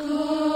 Oh.